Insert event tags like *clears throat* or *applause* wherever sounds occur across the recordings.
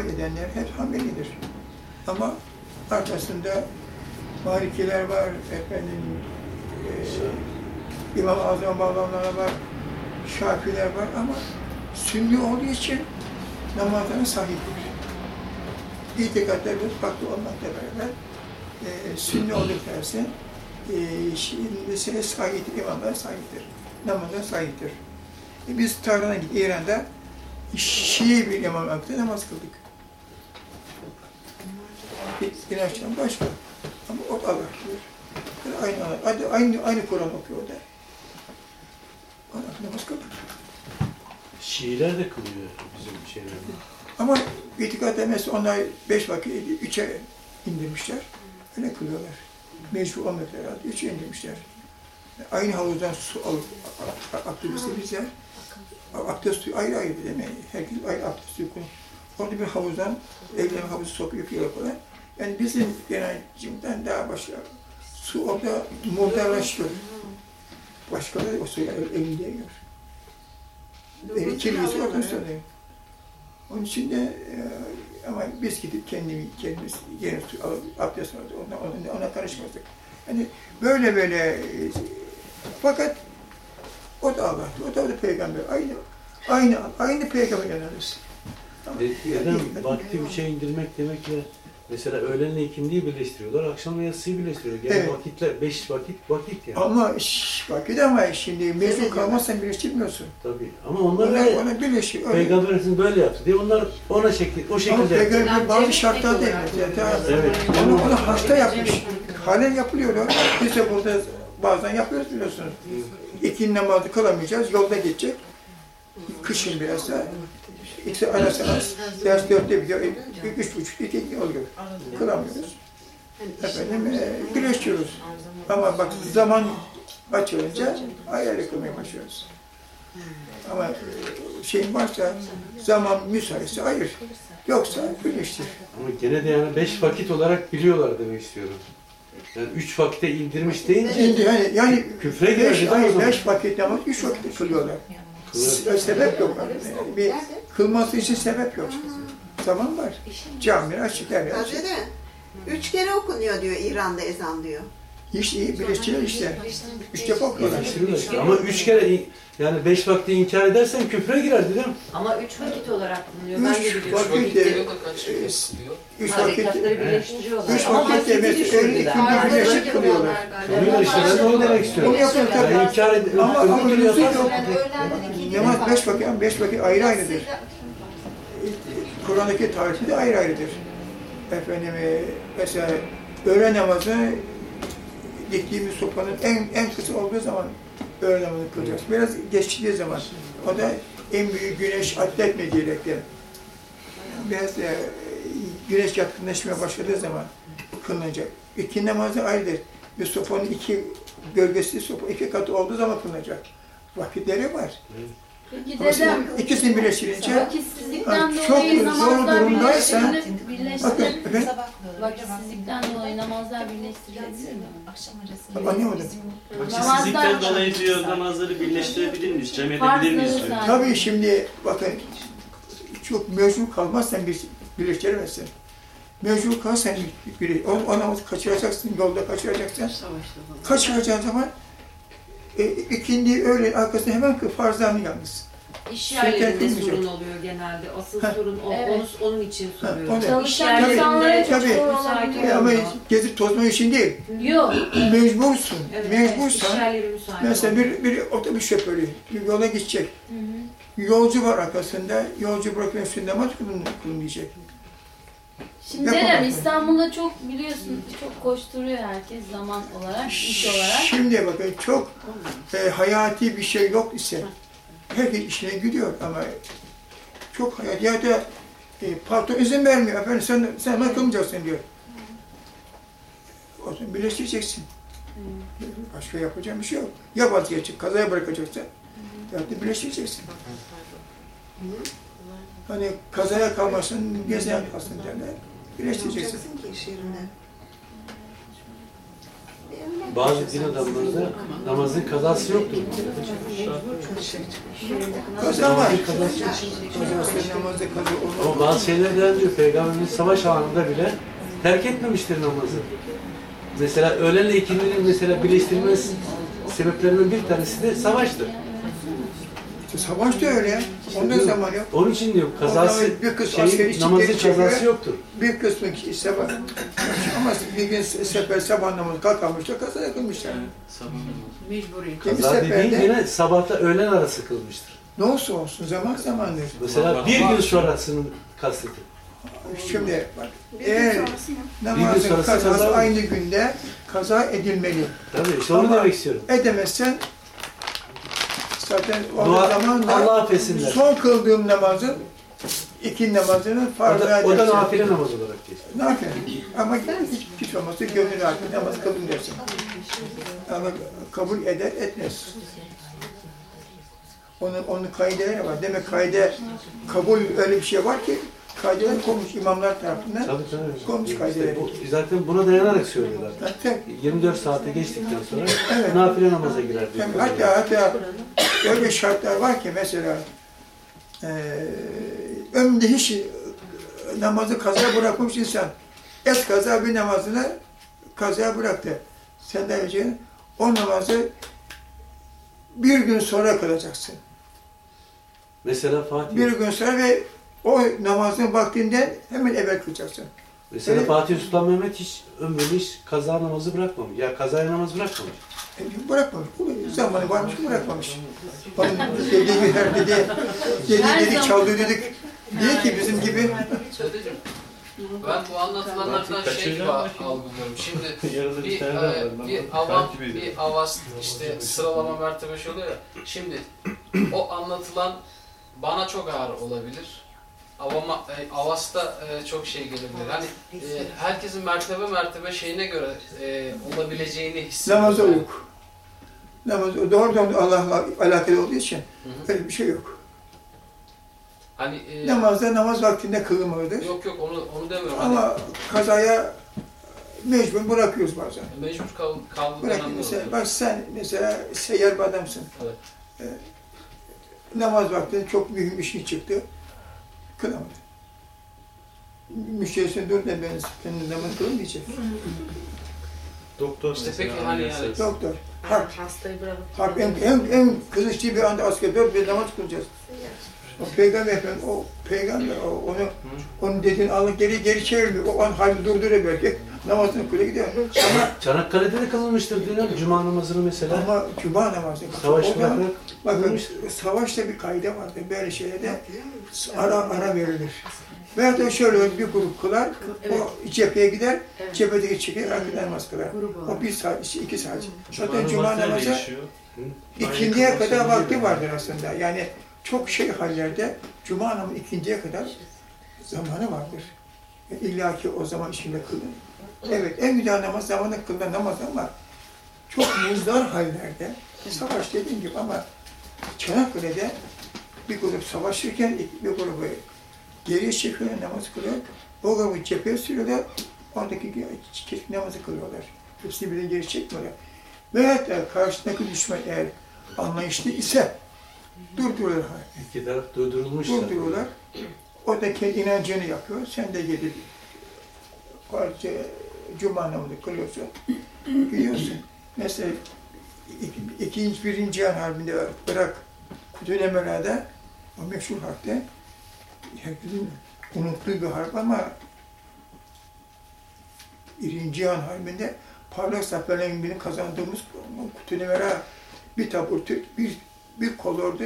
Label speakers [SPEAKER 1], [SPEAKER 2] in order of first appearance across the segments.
[SPEAKER 1] Edenler hep Hanbelidir. Ama arkasında Malikiler var, efendim, e, İmam-ı Azam bağlamları var, Şafiler var ama Sünni olduğu için namazlarına sahiptir. İtikadlarımız farklı olmakla beraber e, Sünni oldukları için e, şimdi sahiptir, imamlar sahiptir, namaza sahiptir. E, biz Tahran'a gittik, İran'da Şii bir imam vakti namaz kıldık. İnançtan başka. Ama o da Allah bilir. Aynı, aynı, aynı, aynı Kur'an okuyor da. Allah namaz kıldık.
[SPEAKER 2] Şiiler de kılıyor bizim şeylerde.
[SPEAKER 1] Ama itikat demesi onlar beş vakit üçe indirmişler. Öyle kılıyorlar. Mecbur olmak herhalde. Üçe indirmişler. Aynı havuzdan su alıp abdesti bize abdest suyu ayrı ayrı demeyi. Herkes ayrı abdest suyu kullanıyor. Orada bir havuzdan evleme havuzu sokuyor falan. Yani bizim genencimden daha başka su orada murdarlaşıyor. Başkaları o suyu elinde yiyor. Eli kirlisi oradan söylüyor. Onun için de e, ama biz gidip kendimi, kendimiz yeni su alıp abdest aldık, ona, ona, ona karışmadık. Yani böyle böyle e, fakat o da Allah, o da, o da peygamber. Aynı, aynı, aynı peygamber inanırız. Ama
[SPEAKER 2] Neden vakti bir şey indirmek demekle mesela öğlenle ikindiyi birleştiriyorlar, akşamla yatsıyı birleştiriyorlar. Yani
[SPEAKER 1] Evet.
[SPEAKER 2] vakitler, beş vakit vakit yani.
[SPEAKER 1] Ama şş, vakit ama şimdi mezun kalmazsan birleştirmiyorsun.
[SPEAKER 2] Tabii. Ama onlar
[SPEAKER 1] Ona,
[SPEAKER 2] öyle.
[SPEAKER 1] ona birleşiyor. öyle.
[SPEAKER 2] Peygamber Efendimiz böyle yaptı diye onlar ona şekil, o
[SPEAKER 1] Ama
[SPEAKER 2] şekilde yaptı.
[SPEAKER 1] peygamber bazı şartlar değil.
[SPEAKER 2] Evet.
[SPEAKER 1] onu, onu hasta yapmış. Halen yapılıyor. Biz de burada bazen yapıyoruz biliyorsunuz. İki namazı kılamayacağız, yolda geçecek. Kışın biraz da. İkisi arası az. Ders dörtte bitiyor, üç buçuk, iki, iki oluyor. Kılamıyoruz. Efendim, e, birleştiriyoruz. Ama bak zaman açılınca ayarlı kılmaya başlıyoruz. Ama e, şeyin varsa, zaman müsaitse ayır. Yoksa birleştir.
[SPEAKER 2] Ama gene de yani beş vakit olarak biliyorlar demek istiyorum. Yani üç vakite indirmiş deyince
[SPEAKER 1] Şimdi yani, yani
[SPEAKER 2] küfre girer
[SPEAKER 1] beş, beş vakit namaz, üç vakit kılıyorlar. Se- Sebep yok. Yani bir kılması için sebep yok. Zaman var. Cami açık her yer
[SPEAKER 3] üç kere okunuyor diyor İran'da ezan diyor.
[SPEAKER 1] İş iyi birleştiriyor işte. Üç defa okuyorlar.
[SPEAKER 2] Ama üç kere yani beş vakti inkar edersen küfre girer değil mi?
[SPEAKER 4] Ama üç vakit olarak bulunuyor. Ben de
[SPEAKER 1] Üç
[SPEAKER 4] biliyorum.
[SPEAKER 1] vakit de, üç vakit. Üç vakit de mesela birleşik kılıyorlar.
[SPEAKER 2] Kılıyorlar işte ben de onu demek istiyorum.
[SPEAKER 1] Onu yapıyor tabii.
[SPEAKER 2] Yani inkar ed-
[SPEAKER 1] Ama- ama
[SPEAKER 2] öbür
[SPEAKER 1] yok. Namaz beş vakit beş vakit ayrı ayrıdır. Kur'an'daki tarifi de ayrı ayrıdır. Efendim mesela öğle namazı diktiğimiz sopanın en en kısa olduğu zaman öğle namazı kılacağız. Biraz geçtiği zaman o da en büyük güneş atletme diyerekten biraz e, güneş yatkınlaşmaya başladığı zaman kılınacak. İki namazı ayrıdır. Bir sopanın iki gölgesi sopa iki katı olduğu zaman kılınacak. Vakitleri var.
[SPEAKER 5] Peki
[SPEAKER 1] Ama
[SPEAKER 5] dedem,
[SPEAKER 1] ikisini birleştirince
[SPEAKER 5] vakitsizlikten
[SPEAKER 1] çok
[SPEAKER 5] dolayı
[SPEAKER 1] zor
[SPEAKER 5] namazlar
[SPEAKER 1] durumdaysa- bakın ben
[SPEAKER 5] vakitsizlikten dolayı namazlar birleştirilebilir mi?
[SPEAKER 1] anlayamadım.
[SPEAKER 6] Vaksizlikten dolayı diyor namazları birleştirebilir miyiz? Cem edebilir miyiz diyor.
[SPEAKER 1] Tabii şimdi bakın çok mecbur kalmazsan bir birleştiremezsin. Mecbur kalırsan bir, o, o namazı kaçıracaksın, yolda kaçıracaksın. Kaçıracağın zaman e, ikindi öğle arkasında hemen farzlarını yalnız.
[SPEAKER 4] İş yerlerinde sorun oluyor genelde. Asıl
[SPEAKER 1] Ha.
[SPEAKER 4] sorun o.
[SPEAKER 5] Evet.
[SPEAKER 4] Onu, onun için
[SPEAKER 1] Ha,
[SPEAKER 4] soruyorum.
[SPEAKER 1] ne?
[SPEAKER 5] Çalışan
[SPEAKER 1] Tabii,
[SPEAKER 5] insanlara çok
[SPEAKER 1] tabii.
[SPEAKER 5] zor
[SPEAKER 4] Müsait
[SPEAKER 5] olabiliyor.
[SPEAKER 1] E, ama gezip tozma için değil.
[SPEAKER 5] Yok. *clears throat*
[SPEAKER 1] Mecbursun.
[SPEAKER 4] Evet,
[SPEAKER 1] Mecbursan
[SPEAKER 4] müsait
[SPEAKER 1] mesela bir, bir otobüs şoförü bir yola gidecek.
[SPEAKER 5] Hı hı.
[SPEAKER 1] Yolcu var arkasında. Yolcu bırakıyor üstünde namaz kılın, kılınmayacak.
[SPEAKER 5] Şimdi
[SPEAKER 1] ben.
[SPEAKER 5] İstanbul'da çok biliyorsun çok koşturuyor herkes zaman olarak, iş olarak.
[SPEAKER 1] Şimdi bakın çok e, hayati bir şey yok ise herkes işine gidiyor ama çok hayati ya da e, patron izin vermiyor efendim sen sen hemen kılmayacaksın diyor. O zaman birleştireceksin. Başka yapacağım bir şey yok. Ya vazgeçecek, kazaya bırakacaksın ya da birleştireceksin. Hani kazaya kalmasın, gezeyen kalsın derler. Birleştireceksin.
[SPEAKER 3] Ki iş.
[SPEAKER 2] Bazı din adamlarında namazın kazası yoktur.
[SPEAKER 1] Kaza var.
[SPEAKER 2] Namazın kazası yok.
[SPEAKER 1] Kazası namazda kaza olmaz.
[SPEAKER 2] Ama bazı şeylerden diyor Peygamberimiz savaş anında bile terk etmemiştir namazı. Mesela öğlenle ikindinin mesela birleştirme sebeplerinden bir tanesi de savaştır.
[SPEAKER 1] Savaş da öyle. Onda zaman yok.
[SPEAKER 2] Onun için diyor kazası,
[SPEAKER 1] bir
[SPEAKER 2] şeyin,
[SPEAKER 1] için
[SPEAKER 2] namazın kazası yoktur.
[SPEAKER 1] Bir kısmı sabah. Ama bir gün sefer sabah namazı kalkamışlar, kaza yakılmışlar.
[SPEAKER 3] Mecburi.
[SPEAKER 1] Bir
[SPEAKER 2] Kaza dediğin yine sabahta öğlen arası kılmıştır.
[SPEAKER 1] ne olsa olsun zaman zamandır.
[SPEAKER 2] Mesela bir gün sonrasının kasteti.
[SPEAKER 1] Şimdi bak
[SPEAKER 3] Bir
[SPEAKER 1] eğer namazın kazası aynı günde kaza edilmeli.
[SPEAKER 2] Tabii işte onu demek istiyorum.
[SPEAKER 1] Edemezsen zaten o
[SPEAKER 2] Dua,
[SPEAKER 1] zaman da
[SPEAKER 2] Allah affetsinler.
[SPEAKER 1] son kıldığım namazın iki namazının
[SPEAKER 2] O
[SPEAKER 1] farzı
[SPEAKER 2] da, o da
[SPEAKER 1] edersin.
[SPEAKER 2] nafile namaz olarak geçti.
[SPEAKER 1] Yapayım? Ama hiç, hiç olmazsa gönül rahatı namaz kılın dersin. Ama kabul eder etmez. Onun, onun kaideleri var. Demek kaide, kabul öyle bir şey var ki kaideler konmuş imamlar tarafından.
[SPEAKER 2] Tabii tabii.
[SPEAKER 1] Konmuş
[SPEAKER 2] İşte
[SPEAKER 1] kaideleri.
[SPEAKER 2] bu, zaten buna dayanarak söylüyorlar.
[SPEAKER 1] Zaten
[SPEAKER 2] 24 saate geçtikten sonra
[SPEAKER 1] Evet.
[SPEAKER 2] nafile namaza girer diyor.
[SPEAKER 1] Hem hatta hatta öyle şartlar var ki mesela eee ömründe hiç e, namazı kaza bırakmış insan et kaza bir namazını kaza bıraktı. Sen de önce o namazı bir gün sonra kılacaksın.
[SPEAKER 2] Mesela Fatih,
[SPEAKER 1] Bir gün sonra ve o namazın vaktinden hemen evvel kılacaksın.
[SPEAKER 2] mesela
[SPEAKER 1] Evet.
[SPEAKER 2] Fatih Sultan Mehmet hiç ömründe hiç kaza namazı bırakmamış. Ya kazaya namaz bırakmamış.
[SPEAKER 1] E, Bırakmamış. Bu zamanı varmış bırakmamış. Onun dediği her dedi, dedi
[SPEAKER 5] zaman-
[SPEAKER 1] çaldı dedik. Diye ki bizim gibi
[SPEAKER 7] ben bu anlatılanlardan şey algılıyorum. Şimdi *laughs* bir, e, bir avam, bir avas işte sıralama mertebe şey oluyor ya. Şimdi o anlatılan bana çok ağır olabilir. Avama, e, avasta e, çok şey gelebilir. Hani e, herkesin mertebe mertebe şeyine göre e, olabileceğini hissediyorum.
[SPEAKER 1] Namaz yok. Namaz doğrudan Allah'la alakalı olduğu için
[SPEAKER 7] hı.
[SPEAKER 1] öyle bir şey yok.
[SPEAKER 7] Hani e,
[SPEAKER 1] Namazda namaz vaktinde kılınmalıdır.
[SPEAKER 7] yok yok onu onu demiyorum. Hani
[SPEAKER 1] Ama kazaya mecbur bırakıyoruz bazen.
[SPEAKER 7] mecbur kal, kaldığı
[SPEAKER 1] Bırak mesela, bak sen mesela seyyar bir adamsın.
[SPEAKER 7] Evet.
[SPEAKER 1] Ee, namaz vaktinde çok mühim işin çıktı. Kılamadın. Müşterisine dur da ben, ben namaz kılmayacak.
[SPEAKER 2] Doktor
[SPEAKER 7] İşte peki hani yani
[SPEAKER 1] Doktor, harp.
[SPEAKER 4] Hastayı bırakıp
[SPEAKER 1] Harp en, en, en kızıştığı bir anda asker dört bir namaz kılacağız. O peygamber efendi, o peygamber, o, onu, onun dediğini Allah geri geri çevirmiyor. O an halde durduruyor belki. Namazını kule gidiyor. Ama,
[SPEAKER 2] Çanakkale'de de kılınmıştır diyorlar. Cuma namazını mesela.
[SPEAKER 1] ama cuma namazı.
[SPEAKER 2] Savaş
[SPEAKER 1] O da-
[SPEAKER 2] bırakarak
[SPEAKER 1] Bakın savaşta bir kaide vardır. Böyle şeylerde ara ara verilir. Veya da şöyle bir grup kılar, o cepheye gider,
[SPEAKER 4] Evet.
[SPEAKER 1] cephedeki çeker, arkadan namaz kılar. O bir saat, iki saat. Zaten cuma
[SPEAKER 6] namazı
[SPEAKER 1] ikindiye kadar vakti vardır aslında. Yani çok şey hallerde cuma namazı ikindiye kadar zamanı vardır. İlla ki o zaman içinde kılın. Evet, en güzel namaz zamanı kılınan namaz ama çok muzdar hallerde, savaş dediğim gibi ama Çanakkale'de bir grup savaşırken bir grubu geriye çekiyor, namaz kılıyor. O grubu cepheye sürüyorlar, oradaki kesik namazı kılıyorlar. Hepsini birden geri çekmiyorlar. Veyahut da karşısındaki düşman eğer anlayışlı ise durduruyorlar.
[SPEAKER 2] İki taraf durdurulmuş.
[SPEAKER 1] Durduruyorlar. O da kendi inancını yapıyor. Sen de gidip parça cuma namazı kılıyorsun. Gidiyorsun. Mesela iki- ikinci, birinci Cihan Harbi'nde bırak Kutülemela'da o meşhur harpte herkesin unuttuğu bir harp ama birinci Cihan Harbi'nde parlak zaferlerin birini kazandığımız Kutülemela bir tabur Türk, bir, bir kolordu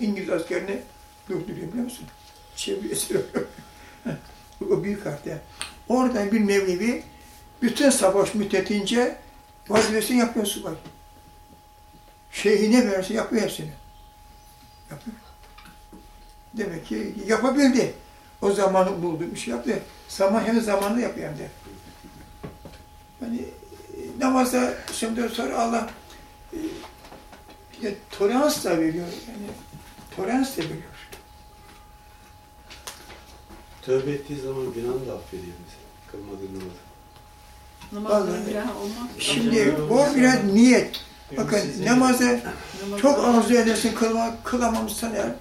[SPEAKER 1] İngiliz askerini durduruyor biliyor musun? Çevresi *laughs* o büyük harfte. Oradan bir Mevlevi bütün savaş müddetince vazifesini yapıyor subay. Şeyhine verse yapıyor hepsini. Yapıyor. Demek ki yapabildi. O zamanı buldu, bir şey yaptı. Zaman hem zamanlı yapıyor hem de. Yani e, namazda şimdi sonra Allah e, tolerans da veriyor. Yani tolerans da veriyor.
[SPEAKER 2] Tövbe ettiği zaman günahını da affediyor mesela. Kılmadığı namazı.
[SPEAKER 1] Vallahi.
[SPEAKER 8] günah olmaz.
[SPEAKER 1] Şimdi bu biraz niyet. Bakın namazı çok arzu edersin kılma, kılamamışsan eğer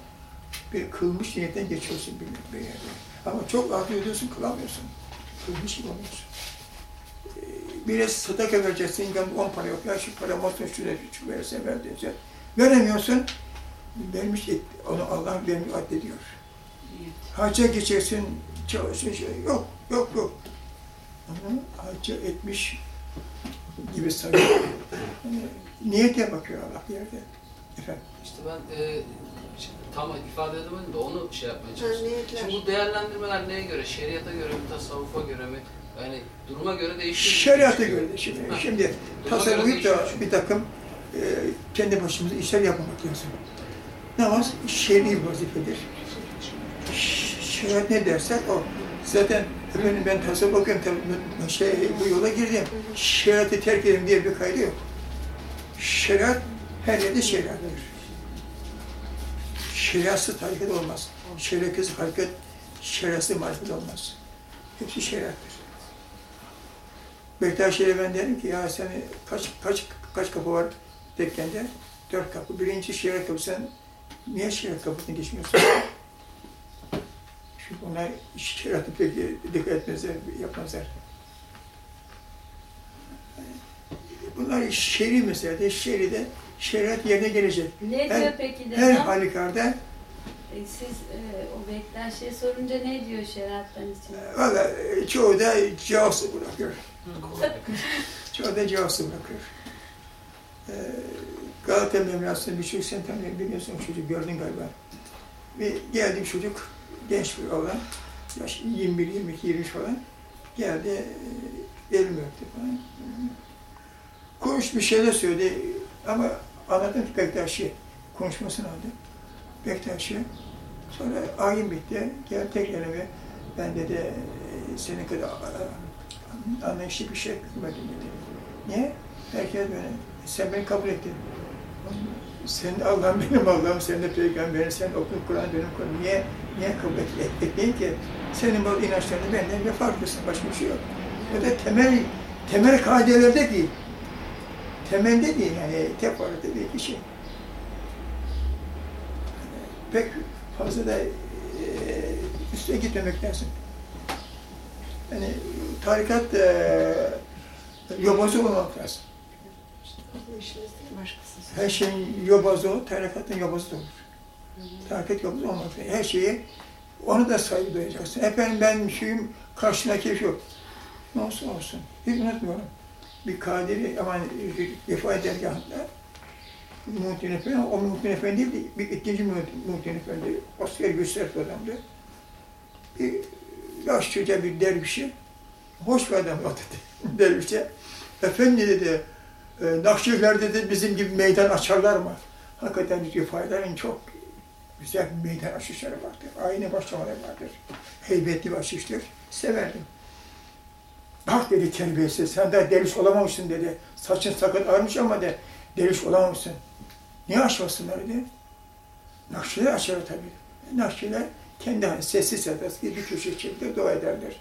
[SPEAKER 1] bir kılmış niyetten geçiyorsun bir, bir yerde. Ama çok arzu ediyorsun kılamıyorsun. Kılmış gibi oluyorsun. Ee, Biraz sadaka vereceksin, yani on para yok, ya şu para olsun, şu da şu verirsen ver diyeceksin. Veremiyorsun, vermiş, onu Allah vermiş addediyor. Hacca geçeceksin, çalışın, şey, yok, yok, yok. Hacca etmiş gibi sayıyor. Yani niyete bakıyor Allah bir yerde. Efendim.
[SPEAKER 7] İşte ben e, tam ifade edemedim de onu şey yapmaya çalıştım. Şimdi bu değerlendirmeler neye göre? Şeriata göre mi, tasavvufa göre mi? Yani duruma göre değişiyor.
[SPEAKER 1] Şeriata göre de şimdi.
[SPEAKER 7] Ha.
[SPEAKER 1] Şimdi tasavvuf da bir takım e, kendi başımıza işler yapmamak lazım. Namaz şer'i vazifedir. Şeriat ne derse o. Zaten efendim ben tasavvuf okuyorum, şey, bu yola girdim. Şeriatı terk edeyim diye bir kaydı yok. Şeriat her yerde şeriattır. Şeriatsız hareket olmaz. Şeriatsız hareket, şeriatsız marifet olmaz. Hepsi şeriattır. Bektaşi'ye ben dedim ki ya seni kaç kaç kaç kapı var dekkende? Dört kapı. Birinci şeriat kapı sen niye şeriat kapısına geçmiyorsun? Çünkü onlar şeriatı pek dikkat etmezler, yapmazlar. Bunlar şer'i meselede, şeride şeriat yerine gelecek.
[SPEAKER 5] Ne
[SPEAKER 1] Her-
[SPEAKER 5] diyor peki
[SPEAKER 1] Her
[SPEAKER 5] dedem?
[SPEAKER 1] halükarda
[SPEAKER 5] E, Siz e, o Bektaşi'ye sorunca ne diyor şeriattan için?
[SPEAKER 1] valla e, çoğu da cevapsız bırakıyor. *laughs* Çoğu da cevapsız bırakıyor. Ee, Galata Memlası'nda bir çocuk sen tanıyor, biliyorsun çocuk gördün galiba. Bir geldi bir çocuk, genç bir oğlan, yaş 21, 22, 23 falan. Geldi, e, elimi öptü falan. Konuş bir şeyler söyledi ama anladım ki Bektaşi konuşmasını aldı. Bektaşi. Sonra ayin bitti. Gel tekrar eve. Ben dedi e, senin kadar anlayışlı bir şey görmedim dedi. Niye? Herkes böyle. Sen beni kabul ettin. Senin Allah'ın benim Allah'ım, senin de peygamberin, sen okudun Kur'an benim Kur'an. Niye, niye kabul et, et, etmeyin ki? Senin bu inançlarını benden ne farklısın, başka bir şey yok. O da temel, temel kaidelerde değil. Temelde değil yani, varlıkta bir kişi. Pek fazla da e, üstüne gitmemek lazım. Yani tarikat e, yobazı olmamak lazım. Her şeyin yobazı o, tarikatın yobazı da olur. Tarikat yobazı olmak. Her şeyi onu da saygı duyacaksın. Efendim ben şuyum, karşındaki şu. Ne olsun olsun. Hiç unutmuyorum. Bir kadiri aman Rifai dergahında Muhittin Efendi, o Muhittin Efendi değil, de bir ikinci Muhittin Efendi, asker gösterdi adamdı. Bir yaşlıca bir dervişi, hoş bir adam dedi, *laughs* dervişe. Efendi dedi, e, Nakşiler dedi bizim gibi meydan açarlar mı? Hakikaten Rifai'lerin çok güzel meydan açışları vardır. Aynı başlamaları vardır. Heybetli bir açıştır. Severdim. Bak dedi terbiyesiz, sen de deliş olamamışsın dedi. Saçın sakın ağarmış ama de deliş olamamışsın. Niye açmasınlar dedi. Nakşiler açar tabii. Nakşiler kendi hani sessiz sedasız bir köşe çekip dua ederler.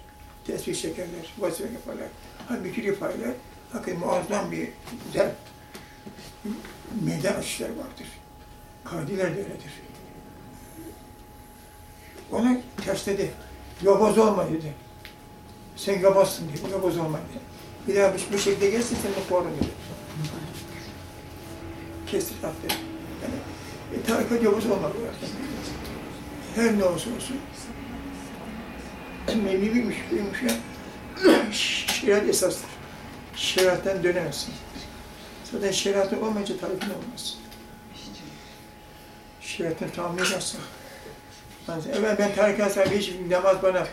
[SPEAKER 1] Tesbih çekerler, vazife yaparlar. Halbuki rifailer hakikaten muazzam bir güzel meydan açışları vardır. Kadiler de öyledir. Ona tersledi. Yobaz olma dedi. Sen yobazsın dedi, yobaz olma dedi. Bir daha bu, bu şekilde gelsin seni kovarım dedi. Kestir attı. Yani, e, tarikat yobaz olmak lazım. Her ne olsa olsun. Mevliviymiş, buymuş ya. *clears throat* Şeriat esastır. Şeriattan dönemezsin. Zaten şeriatın olmayınca tarifin olmaz. Şeriatını tamamlayacaksın. Yani, evet ben tarikat sahibi hiç namaz bana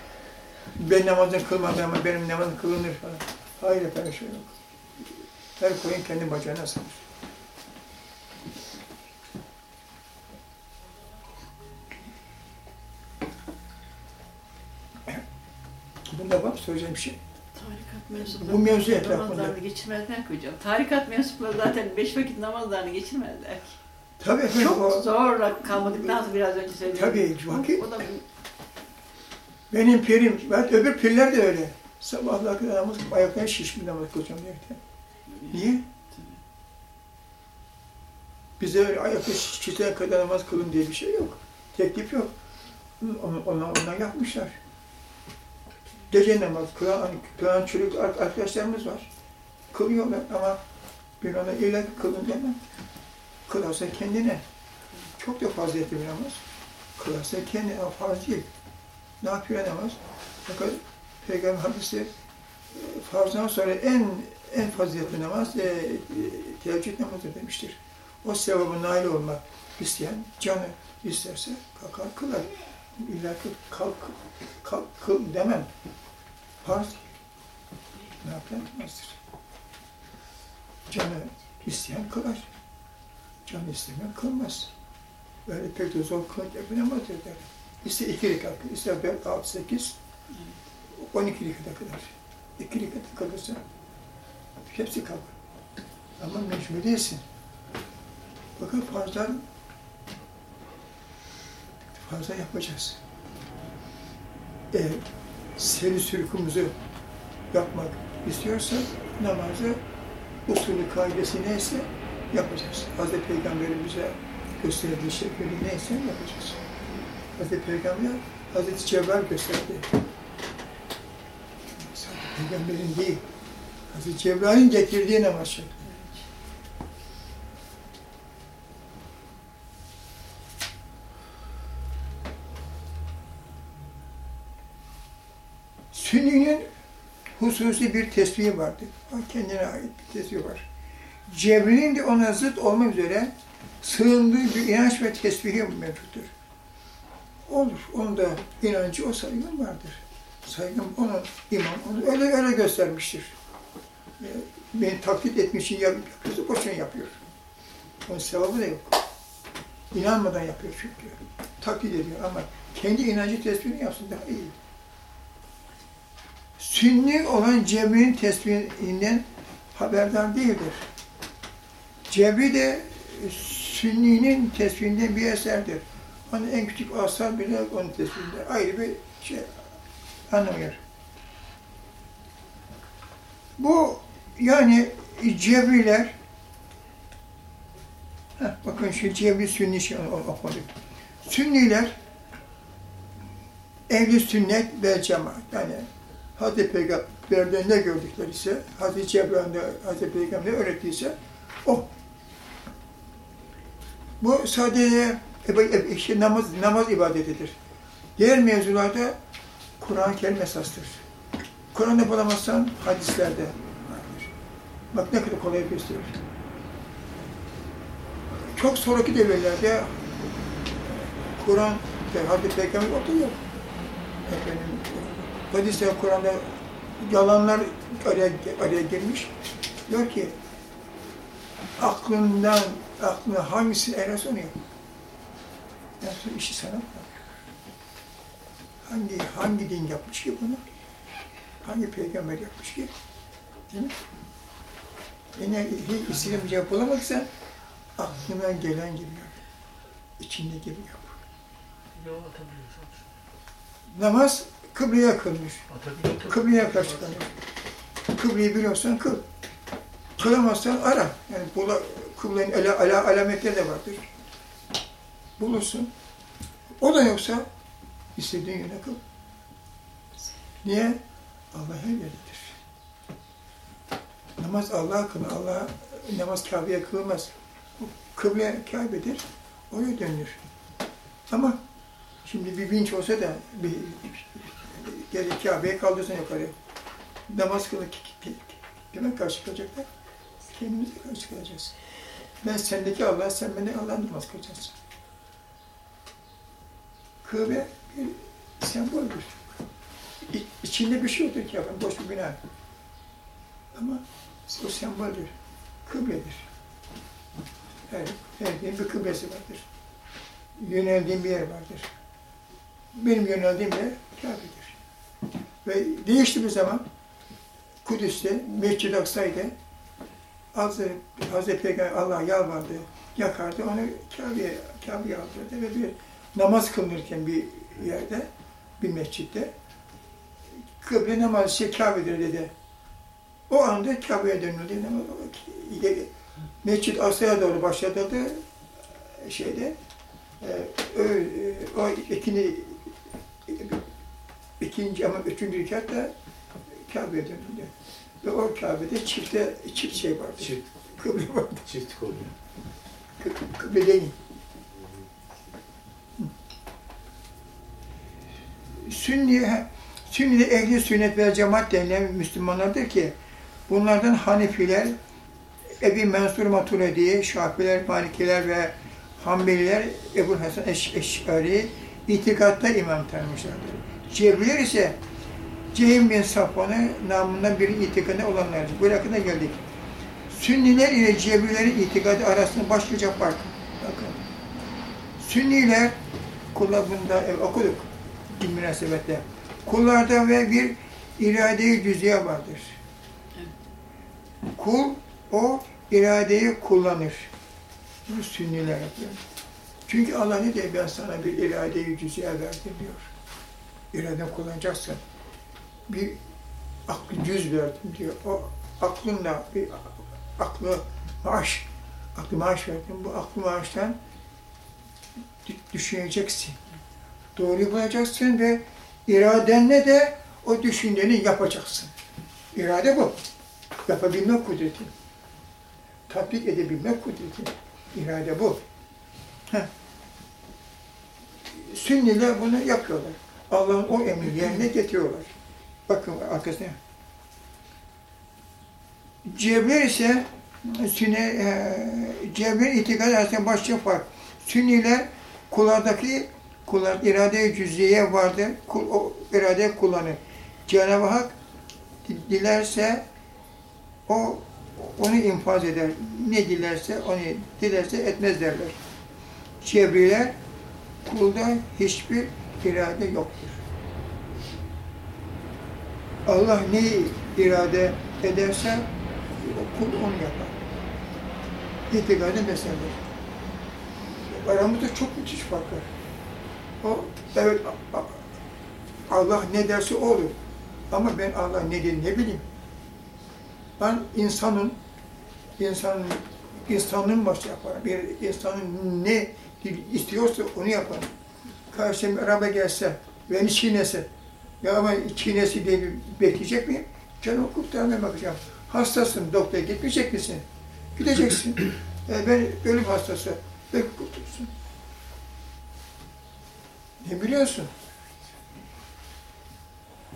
[SPEAKER 1] ben namazını kılmadım ama benim namazım kılınır falan. Hayır efendim şey yok. Her koyun kendi bacağına asılır. Bunda var mı söyleyeceğim bir şey?
[SPEAKER 8] Tarikat mensupları
[SPEAKER 1] Bu mevzu etrafında.
[SPEAKER 8] namazlarını geçirmezler ki hocam. Tarikat mensupları zaten beş vakit namazlarını geçirmezler ki.
[SPEAKER 1] Tabii efendim
[SPEAKER 8] Çok
[SPEAKER 1] o,
[SPEAKER 8] zorla kalmadıktan sonra biraz önce söyledim.
[SPEAKER 1] Tabii, vakit-
[SPEAKER 8] O da
[SPEAKER 1] benim pirim, ben öbür pirler de öyle. Sabahlar kadar namaz ayakları şişmiş namaz kılacağım diyerekten. Niye? Bize öyle ayakta şişene kadar namaz kılın diye bir şey yok. Teklif yok. Onu, onlar, onlar yapmışlar. Gece namaz kılan, kılan çocuk ar- arkadaşlarımız var. Kılıyorlar ama bir ona illa kılın demem. Kılarsa kendine. Çok da faziletli bir namaz. Kılarsa kendine farz değil. Ne yapıyor namaz? Fakat Peygamber hadisi e, farzdan sonra en en faziletli namaz e, e, teheccüd namazı demiştir. O sevabı nail olmak isteyen, canı isterse kalkar kılar. İlla ki kalk, kalk kıl demem. Farz. Ne yapar? Namazdır. Canı isteyen kılar. Canı istemeyen kılmaz. Böyle pek de zor kılınca bir namazdır der. İster iki rekat, ister dört, altı, sekiz, on iki rekata kadar. İki rekat kalırsa hepsi kalır. Ama mecbur değilsin. Fakat farzlar fazla yapacağız. Eğer seri sürkümüzü yapmak istiyorsak namazı usulü kaidesi neyse yapacağız. Hazreti Peygamber'in bize gösterdiği şekli neyse yapacağız. Hazreti Peygamber Hazreti Cebrail gösterdi. Hazreti Peygamber'in değil, Hazreti Cebrail'in getirdiği namaz şekli. Sünni'nin hususi bir tesbihi vardır. O Kendine ait bir tesbih var. Cebril'in de ona zıt olmak üzere sığındığı bir inanç ve tesbihi mevcuttur. Olur. Onun da inancı o saygın vardır. Saygın onun imam onu öyle öyle göstermiştir. Ee, Beni taklit etmek için yap- yapıyorsa boşuna yapıyor. Onun sevabı da yok. İnanmadan yapıyor çünkü. Taklit ediyor ama kendi inancı tespihini yapsın daha iyi. Sünni olan Cebri'nin tesbihinden haberdar değildir. Cebri de e, Sünni'nin tesbihinden bir eserdir. Onun en küçük asar bile onun tesbihinde ayrı bir şey anlamıyor. Bu yani Cebriler Heh, bakın şu Cebri Sünni şey okumadık. Sünniler ehli sünnet ve cemaat. Yani Hazreti Peygamber'de ne gördükler ise, Hazreti Cebrail'de Hazreti Peygamber öğrettiyse o. Bu sadece eba- eba- işte namaz, namaz ibadetidir. Diğer mevzularda Kur'an-ı Kerim esastır. Kur'an'da bulamazsan hadislerde vardır. Bak ne kadar kolay gösteriyor. Çok sonraki devirlerde Kur'an ve Hazreti Peygamber orada yok. Efendim, hadisler Kur'an'da yalanlar araya, araya girmiş. Diyor ki aklından aklına hangisi ererse onu yap. Yani işi sana bırak. Hangi, hangi din yapmış ki bunu? Hangi peygamber yapmış ki? Değil mi? Eğer hiç istediğin bir cevap bulamadıysan aklına gelen gibi yap. İçinde gibi yap. Namaz kıbleye kılmış. Kıbleye karşı kılmış. Kıbleyi biliyorsan kıl. Kılamazsan ara. Yani bula, kıblenin ala, ala, alametleri de vardır. Bulursun. O da yoksa istediğin yöne kıl. Niye? Allah her yerdedir. Namaz Allah'a kılın. Allah namaz Kabe'ye kılmaz. Kıble Kabe'dir. Oraya dönülür. Ama şimdi bir vinç olsa da bir geri Kabe'ye kaldırsan yukarı. Namaz kılıp kime karşı kılacaklar? Kendimize karşı kılacağız. Ben sendeki Allah, sen beni Allah'ın namaz kılacaksın. Kıble bir semboldür. İ- içinde bir şey yoktur ki yapın, boş bir bina. Ama o semboldür. Kıbledir. Her, her din bir kıblesi vardır. Yöneldiğim bir yer vardır. Benim yöneldiğim yer Kabe'dir. Ve değişti bir zaman Kudüs'te, Mescid-i Aksa'ydı. Hazreti, Hazreti Peygamber Allah yalvardı, yakardı, onu Kabe'ye Kabe'ye aldırdı ve bir namaz kılınırken bir yerde, bir mescitte kıble namazı şey Kabe'dir dedi. O anda Kabe'ye dönüldü. Mescid Asya'ya doğru başlatıldı şeyde. E, o, o ikinci, ikinci ama üçüncü rekat da Kabe'ye dönüldü. Ve o Kabe'de çifte, çift şey vardı.
[SPEAKER 2] Çift,
[SPEAKER 1] Kıble vardı.
[SPEAKER 2] çiftlik oluyor.
[SPEAKER 1] Kı- Kıble değil. Sünni, Sünni ehli sünnet ve cemaat denilen Müslümanlardır ki bunlardan Hanefiler, Ebi Mansur Maturidi, Şafiler, Malikiler ve Hanbeliler Ebu Hasan Eş Eş'ari itikatta imam tanımışlardır. Cebriler ise Cehim bin Safvan'ı namından bir itikada olanlardır. Bu hakkında geldik. Sünniler ile Cebrilerin itikadı arasında başlıca fark. Bakın. Sünniler kullarında e, okuduk bir münasebetle. Kullarda ve bir irade-i vardır. Kul o iradeyi kullanır. Bunu sünniler yapıyor. Çünkü Allah ne diyor? Ben sana bir irade-i verdim diyor. İraden kullanacaksın. Bir aklı cüz verdim diyor. O aklınla bir aklı maaş, aklı maaş verdim. Bu aklı maaştan dü- düşüneceksin. Doğruyu bulacaksın ve iradenle de o düşündüğünü yapacaksın. İrade bu. Yapabilme kudreti. Tatbik edebilme kudreti. İrade bu. Heh. Sünniler bunu yapıyorlar. Allah'ın o emri yerine getiriyorlar. Bakın arkasına. Cebir ise Sünni, e, Cebir itikad arasında başlıca fark. Sünniler kullardaki kullar irade-i cüz'iye vardır. Kul, o iradeyi kullanır. Cenab-ı Hak dilerse o onu infaz eder. Ne dilerse onu dilerse etmez derler. Cebriler kulda hiçbir irade yoktur. Allah neyi irade ederse kul onu yapar. İtikadı meseledir. Aramızda çok müthiş fark var. O, evet Allah ne derse o olur. Ama ben Allah ne dedi ne bileyim. Ben insanın, insanın, insanın başı yaparım. Bir insanın ne istiyorsa onu yaparım. Karşıma araba gelse, beni çiğnese, ya ama çiğnesi diye bekleyecek miyim? Canımı kurtarmaya bakacağım. Hastasın, doktora gitmeyecek misin? Gideceksin. *clears throat* e, ben ölüm hastası. Belki kurtulsun. Ne biliyorsun?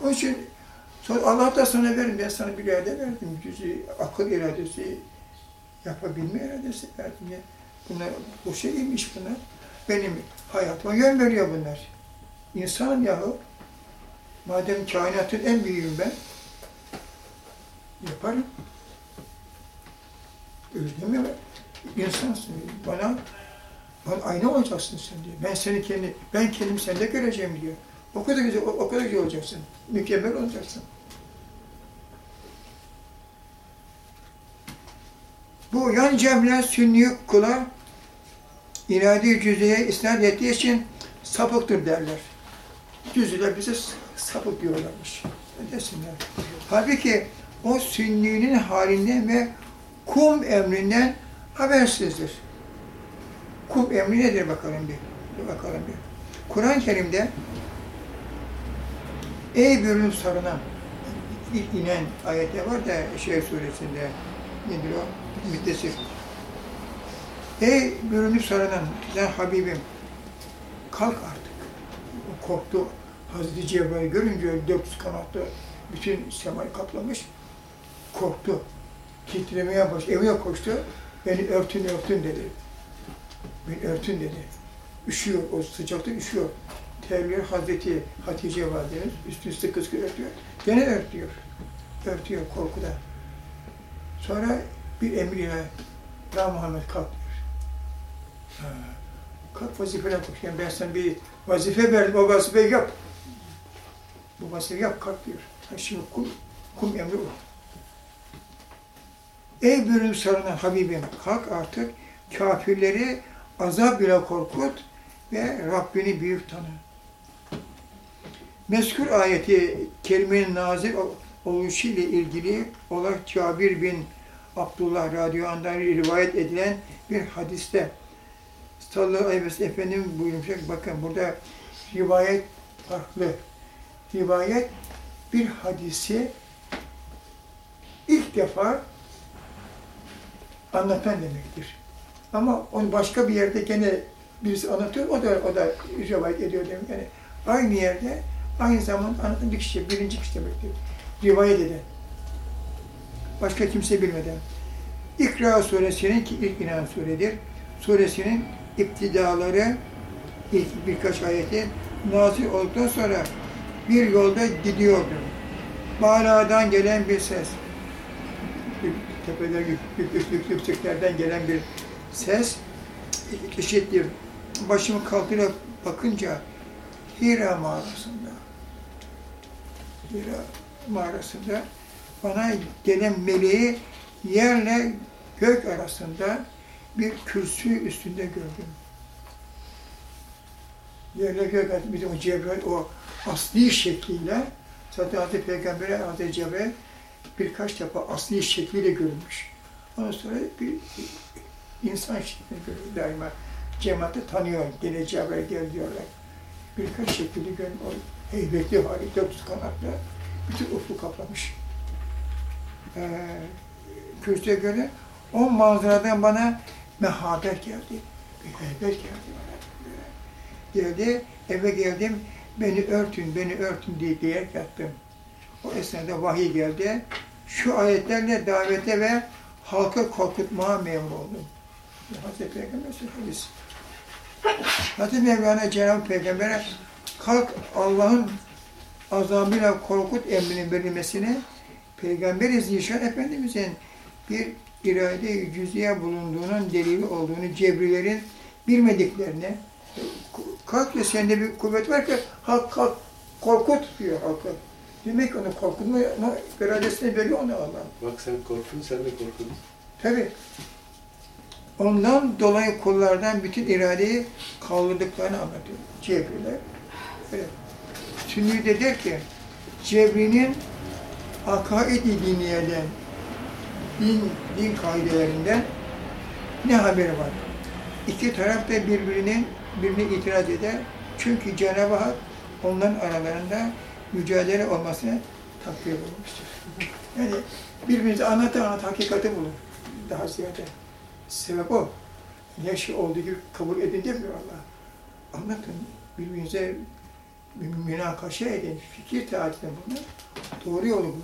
[SPEAKER 1] Onun için Allah da sana verin. Ben sana bir irade verdim. Cüz'i, akıl iradesi, yapabilme iradesi verdim ya. Bunlar, bu şeymiş bunlar. Benim hayatıma yön veriyor bunlar. İnsanım yahu. Madem kainatın en büyüğüm ben, yaparım. Öyle mi? İnsansın. Bana, bana ayna olacaksın sen diyor. Ben seni kendi, ben kendimi sende göreceğim diyor. O kadar güzel, o, o kadar güzel olacaksın. Mükemmel olacaksın. Bu yan cemler sünni kula iradi cüzeye isnat ettiği için sapıktır derler. Cüzüler bize sapık diyorlarmış. Ne desinler. Halbuki o sünninin halinden ve kum emrinden habersizdir. Kum emri nedir bakalım bir. Bir bakalım bir. Kur'an-ı Kerim'de Ey bürün sarınan ilk inen ayette var da şey suresinde nedir o? Müddessir. Ey bürünüp sarınan sen Habibim kalk korktu. Hazreti Cebrail görünce 400 kanatlı bütün semayı kaplamış. Korktu. Titremeye baş, evine koştu. Beni örtün örtün dedi. Beni örtün dedi. Üşüyor, o sıcakta üşüyor. Terliyor Hazreti Hatice Validemiz üstü üstü kıskı örtüyor. Gene örtüyor. Örtüyor korkuda. Sonra bir emriyle Ya Muhammed kalk diyor. Ha, kalk koş. Yani ben sana bir vazife verdim, o vazifeyi yap. Bu vazifeyi yap, kalk diyor. Ha, şimdi kum, kum emri o. Ey bürünüp sarınan Habibim, kalk artık kafirleri azap ile korkut ve Rabbini büyük tanı. Mezkur ayeti kelimenin nazil ol- oluşu ile ilgili olarak Cabir bin Abdullah radyoandan rivayet edilen bir hadiste sallallahu aleyhi ve sellem Efendimiz buyurmuşlar. Bakın burada rivayet farklı. Rivayet bir hadisi ilk defa anlatan demektir. Ama onu başka bir yerde gene birisi anlatıyor, o da o da rivayet ediyor demek. Yani aynı yerde aynı zamanda anlatan bir kişi, birinci kişi demektir. Rivayet eden. Başka kimse bilmeden. İkra suresinin ki ilk inen suredir. Suresinin iptidaları ilk birkaç ayeti nazil olduktan sonra bir yolda gidiyordum. Bağladan gelen bir ses. Tepeden yük, yük, yük, yük, yükseklerden gelen bir ses işittim. Başımı kaldırıp bakınca Hira mağarasında Hira mağarasında bana gelen meleği yerle gök arasında bir kürsü üstünde gördüm. Yerle gök arasında bizim o Cebrail o asli şekliyle zaten Hazreti Peygamber'e Hazreti Cebrail birkaç defa asli şekliyle görülmüş. Ondan sonra bir insan şeklinde görüyor daima. Cemaati tanıyor, geleceği haber gel diyorlar. Birkaç şekilde gör, o heybetli hali, dört kanatlı, bütün ufku kaplamış. Ee, kürsüye göre o manzaradan bana mehabet geldi. Bir heybet geldi bana. Geldi, eve geldim, beni örtün, beni örtün diye diyerek yattım. O esnada vahiy geldi. Şu ayetlerle davete ve halkı korkutmaya memur oldum. Hazreti Peygamber hadis. Hazreti Mevlana Cenab-ı Peygamber'e kalk Allah'ın azabıyla korkut emrinin verilmesini Peygamber-i Zişan Efendimiz'in bir irade-i cüziye bulunduğunun delili olduğunu Cebrilerin bilmediklerini kalk ve sende bir kuvvet var ki halk kalk korkut diyor halkı. Demek onu korkutma iradesini veriyor ona Allah.
[SPEAKER 2] Bak sen korktun, sen de korktun.
[SPEAKER 1] Tabi. Ondan dolayı kullardan bütün iradeyi kaldırdıklarını anlatıyor Cebriler. Evet. Sünni de der ki, Cebri'nin akaid-i diniyeden, din, din kaidelerinden ne haberi var? İki taraf da birbirinin birine itiraz eder. Çünkü Cenab-ı Hak onların aralarında mücadele olmasını takdir bulmuştur. *laughs* Yani birbirinize anlat anlat hakikati bulun. Daha ziyade. Sebep o. Her şey olduğu gibi kabul edin demiyor Allah. Anlatın. Birbirinize bir münakaşa edin. Fikir taatinde bulun. Doğru yolu bulun.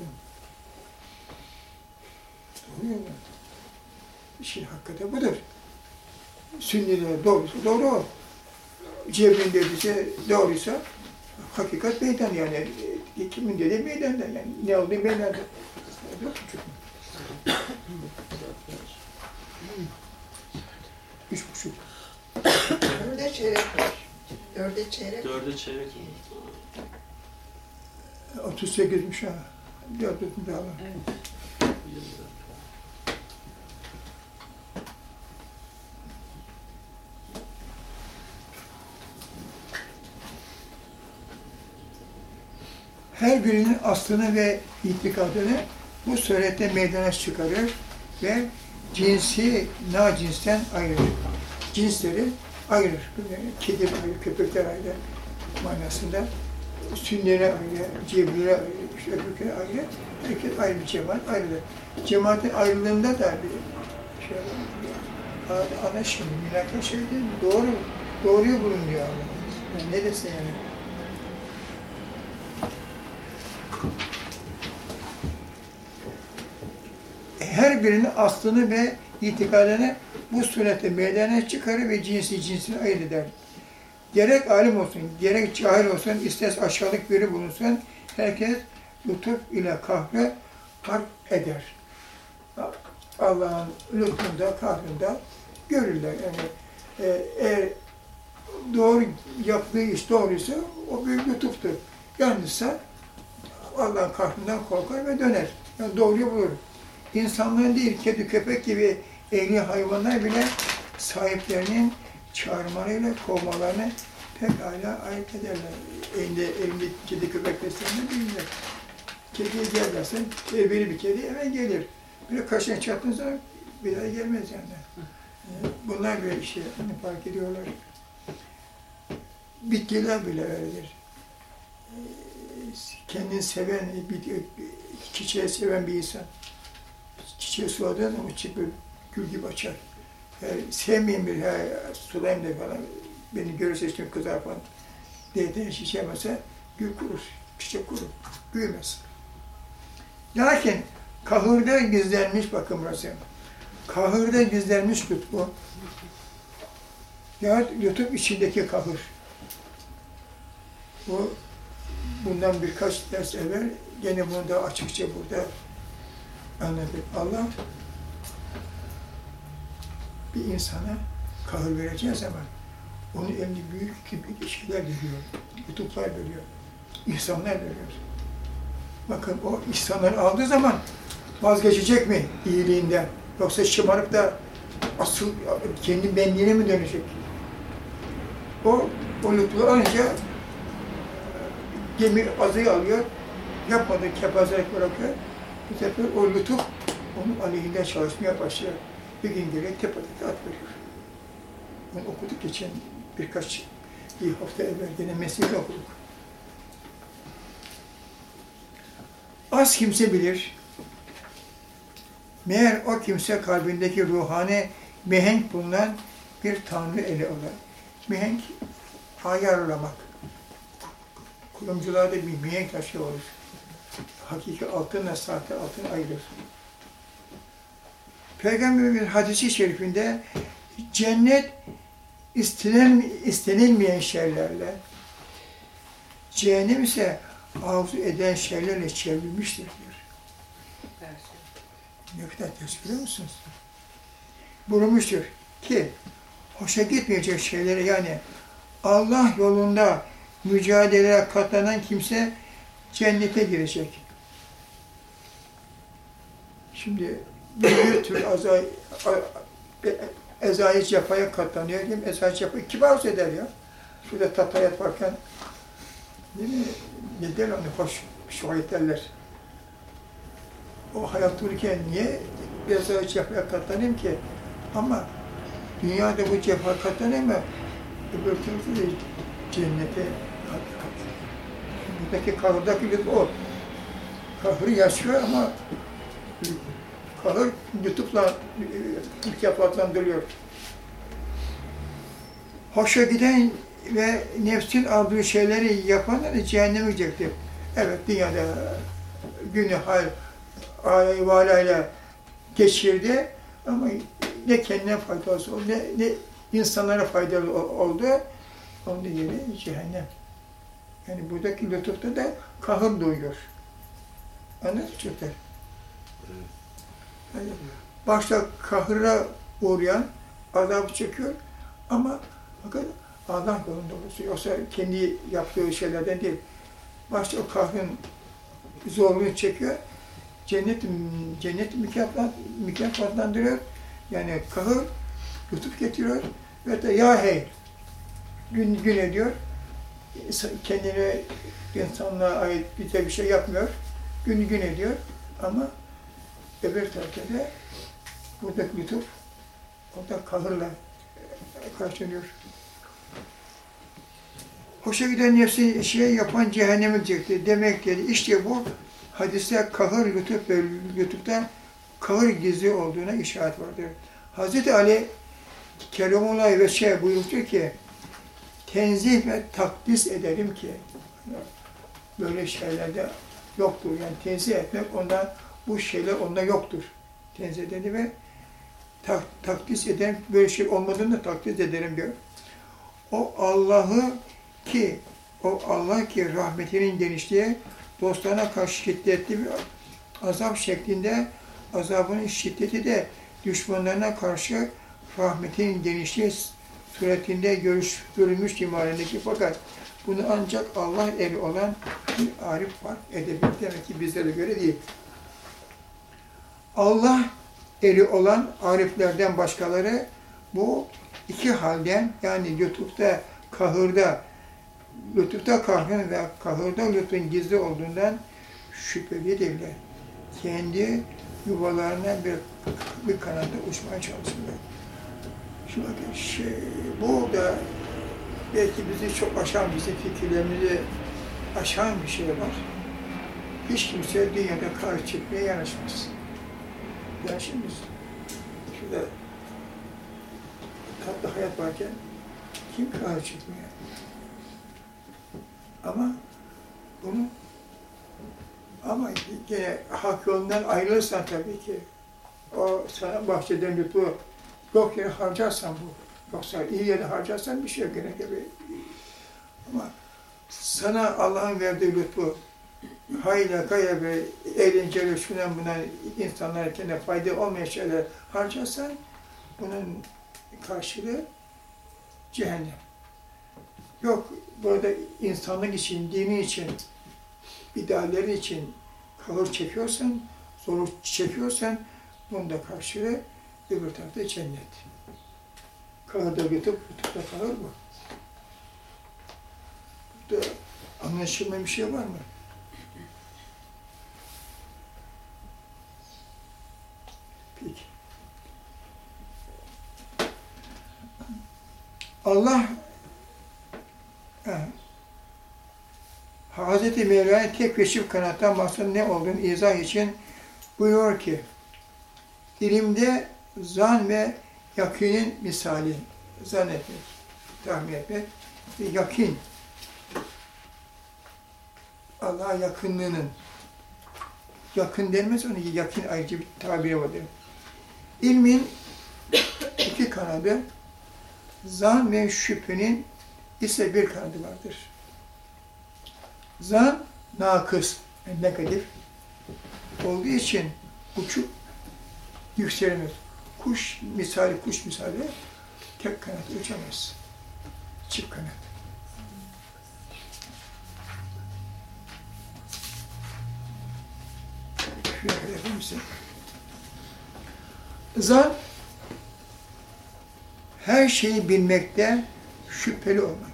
[SPEAKER 1] Doğru yolu. İşin hakikati budur. Sünniler doğruysa doğru o. Cebrin dediyse doğruysa hakikat meydan yani. E, Kimin dediği meydanda yani. Ne olduğu meydanda. Üç buçuk.
[SPEAKER 3] Dörde çeyrek var. Dörde çeyrek.
[SPEAKER 6] Dörde çeyrek.
[SPEAKER 1] 38'miş ha. Dört daha var. Her birinin aslını ve itikadını bu surette meydana çıkarır ve cinsi na cinsten ayırır. Cinsleri ayırır. Kedi ayrı, köpekler ayrı manasında. Sünnilere ayrı, cebrire ayrı, işte öbürküne ayrı. Herkes ayrı bir cemaat ayrılır. Cemaatin ayrılığında da bir şey var. Ana, şimdi münakaşa şey? Doğru, doğruyu bulun diyor Allah. Yani ne desin yani? Her birinin aslını ve itikadını bu surette meydana çıkarır ve cinsi cinsini ayırt eder. Gerek alim olsun, gerek cahil olsun, isterse aşağılık biri bulunsun, herkes lütuf ile kahve fark eder. Allah'ın lütfunda, kahrında görürler. Yani e, eğer doğru yaptığı iş doğruysa o büyük lütuftur. Yanlışsa Allah'ın kahrından korkar ve döner. Yani doğruyu bulur. İnsanların değil, kedi, köpek gibi ehli hayvanlar bile sahiplerinin çağırmalarıyla kovmalarını pekala ayırt ederler. Elinde, elinde kedi köpek beslenme bilirler. Kediye gel dersen, tedbiri bir kedi hemen gelir. Böyle kaşına çarptığın zaman bir daha gelmez yani. Ee, Bunlar böyle şey hani fark ediyorlar. Bitkiler bile öyledir. Ee, Kendini seven, çiçeği seven bir insan. Çiçeği suladığı zaman çiçek böyle gül gibi açar. Yani sevmeyen bir ha, sulayım da falan, beni görürse işte kızar falan. Değden şişemezse gül kurur, çiçek kurur, büyümez. Lakin kahırda gizlenmiş bakın burası. Kahırda gizlenmiş lütfu. Ya YouTube içindeki kahır. Bu bundan birkaç ders evvel gene bunu da açıkça burada anladık. Allah bir insana kahır vereceği zaman onun eline büyük gibi şeyler veriyor. Lütuflar veriyor. İnsanlar veriyor. Bakın o insanları aldığı zaman vazgeçecek mi iyiliğinden? Yoksa şımarıp da asıl kendi benliğine mi dönecek? O, o lütfu alınca gemi azıyı alıyor, yapmadığı kepazelik bırakıyor. Bu sefer o lütuf onun aleyhinde çalışmaya başlıyor. Bir gün geliyor, tepedeki at veriyor. Bunu okuduk geçen birkaç bir hafta evvel gene mesleğini okuduk. Az kimse bilir. Meğer o kimse kalbindeki ruhani mihenk bulunan bir tanrı eli alır. Mihenk ayarlamak. Kurumcularda bir mihenk taşı olur. Hakiki altınla sahte altın ayırır. Peygamberimizin hadisi şerifinde cennet istenen, istenilmeyen şeylerle, cehennem ise arzu eden şeylerle çevrilmiştir diyor. Ne kadar ters biliyor musunuz? Bulunmuştur ki hoşa gitmeyecek şeylere yani Allah yolunda mücadeleye katlanan kimse cennete girecek. Şimdi bir tür azay, ezai cefaya katlanıyor değil mi? Ezai cefayı kim eder ya? Şurada tatlı yaparken değil mi? Ne der onu hoş şahit derler. O hayat dururken niye ezai cefaya katlanayım ki? Ama dünyada bu cefa katlanıyor mu? Öbür türlü cennete. Buradaki kahırdaki bir o. Kahrı yaşıyor ama kahır lütufla e, mükafatlandırılıyor. Hoşa giden ve nefsin aldığı şeyleri yapanlar da cehenneme gidecektir. Evet dünyada günü hal ayvalayla geçirdi ama ne kendine faydası oldu, ne, ne insanlara faydalı oldu. Onun yeri cehennem. Yani buradaki lütufta da kahır doğuyor. Anladın çocuklar? Yani başta kahıra uğrayan azabı çekiyor ama bakın Allah yolunda olursa yoksa kendi yaptığı şeylerden değil. Başta o kahrın zorluğunu çekiyor. Cennet cennet mükafat, mükafatlandırıyor. Yani kahır lütuf getiriyor ve de ya hey gün gün ediyor. Kendine insanlığa ait bir, bir şey yapmıyor. Gün gün ediyor ama öbür tarafta da buradaki lütuf orada kahırla karşılanıyor. Hoşa giden nefsi şey yapan cehenneme gidecektir. Demek ki işte bu hadiste kahır lütuf ve lütufta kahır gizli olduğuna işaret vardır. Hazreti Ali Kerimullah ve şey buyurdu ki tenzih ve takdis ederim ki böyle şeylerde yoktur. Yani tenzih etmek ondan bu şeyler onda yoktur. Tenzih ederim ve tak, takdis ederim. Böyle şey olmadığını takdis ederim diyor. O Allah'ı ki o Allah ki rahmetinin genişliği dostlarına karşı şiddetli bir azap şeklinde azabının şiddeti de düşmanlarına karşı rahmetin genişliği suretinde görüş, görülmüş imarindeki fakat bunu ancak Allah eli olan bir arif fark edebilir. Demek ki bizlere göre değil. Allah eli olan ariflerden başkaları bu iki halden yani lütufta, kahırda lütufta kahrın ve kahırda lütfun gizli olduğundan şüpheli değiller. Kendi yuvalarına bir, bir kanatta uçmaya çalışırlar. Şimdi şey, bu da belki bizi çok aşan, bizim fikirlerimizi aşan bir şey var. Hiç kimse dünyada karşı çıkmaya yanaşmaz. Yani şimdi şurada tatlı hayat varken kim karşı çıkmıyor? Ama bunu ama gene hak yolundan ayrılırsan tabii ki o sana bahçeden lütfu yok yere harcarsan bu. Yoksa iyi yere harcarsan bir şey gene gibi. Ama sana Allah'ın verdiği lütfu hayla gaya ve eğlenceli şuna buna insanlara kendine fayda olmayan şeyler harcarsan bunun karşılığı cehennem. Yok burada insanlık için, dini için, idealleri için kalır çekiyorsan, zorluk çekiyorsan bunun da karşılığı öbür tarafta cennet. Kalır da yutup, yutup da kalır mı? Burada anlaşılmayan bir şey var mı? Peki. Allah e, Hazreti Mevla'nın tek ve çift kanattan maksatın ne olduğunu izah için buyuruyor ki ilimde zan ve yakinin misali zannetmek, tahmin etmek ve yakin Allah'a yakınlığının yakın denmez ona yakın ayrıca bir tabiri vardır. İlmin iki kanadı zan ve şüphenin ise bir kanadı vardır. Zan nakıs, negatif olduğu için uçup yükselemez. Kuş misali, kuş misali tek kanat uçamaz. Çift kanat. Zan her şeyi bilmekte şüpheli olmak.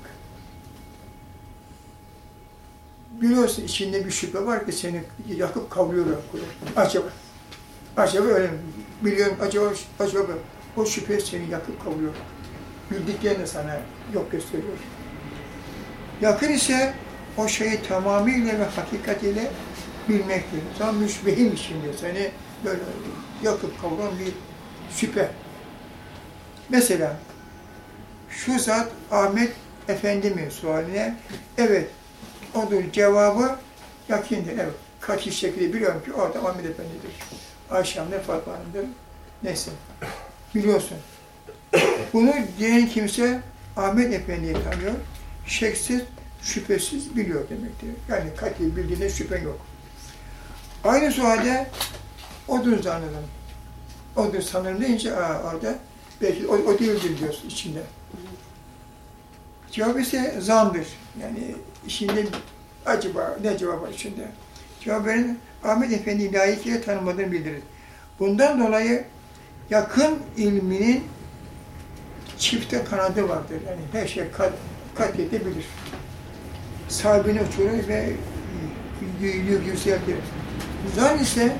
[SPEAKER 1] Biliyorsun içinde bir şüphe var ki seni yakıp kavuruyorlar. Acaba, acaba öyle mi? Biliyorum acaba, acaba o şüphe seni yakıp kavuruyor. Bildiklerini sana yok gösteriyor. Yakın ise o şeyi tamamıyla ve hakikatiyle bilmektir. Tam müşbehim içinde seni böyle yakıp kavuran bir şüphe. Mesela şu zat Ahmet Efendi'min sualine evet odur cevabı yakindir. Evet. Kaç şekilde biliyorum ki o adam Ahmet Efendi'dir. Hanım'dır, Fatma Hanım'dır. Neyse. Biliyorsun. Bunu diyen kimse Ahmet Efendi'yi tanıyor. Şeksiz, şüphesiz biliyor demektir. Yani kat'i bildiğinde şüphe yok. Aynı sualde odur zannederim. Odur sanırım deyince aa, orada belki o, o değildir diyorsun içinde. Cevap ise zandır. Yani içinde acaba ne cevap var içinde? Cevap veren Ahmet Efendi'yi layıkıyla tanımadığını bildirir. Bundan dolayı yakın ilminin çifte kanadı vardır. Yani her şey kat, kat edebilir. Sahibini uçurur ve yükseltir. Zan ise